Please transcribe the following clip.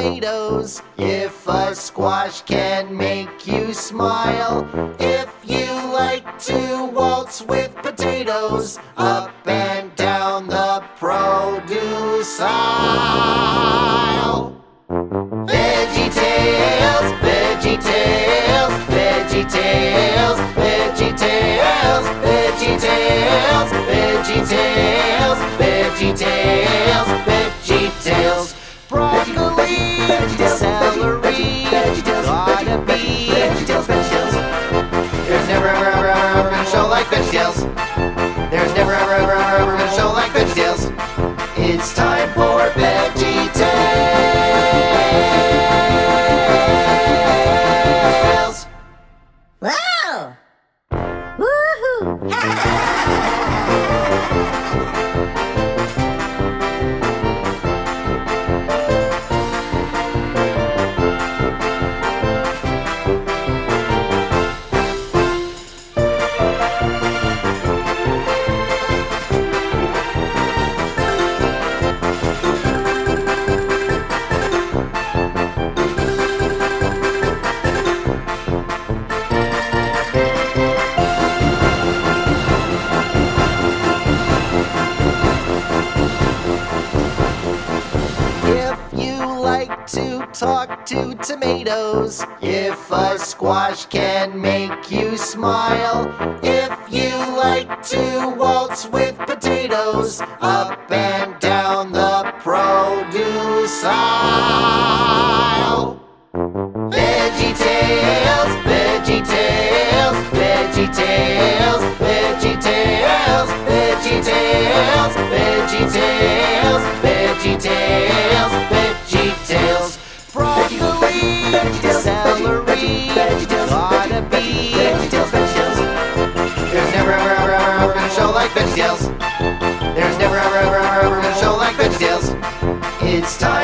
tomatoes, if a squash can make you smile, if you like to waltz with potatoes up and down the produce aisle. Veggie Tales, Veggie Tales, Veggie Tales, Veggie Tales, Veggie Tales, Veggie Tales, Veggie Tales, Thank you. talk to tomatoes. If a squash can make you smile, if you like to waltz with potatoes, up and down the produce aisle. Veggie tales, veggie tales, veggie tales. There's never ever ever ever, ever a show like VeggieTales. It's time.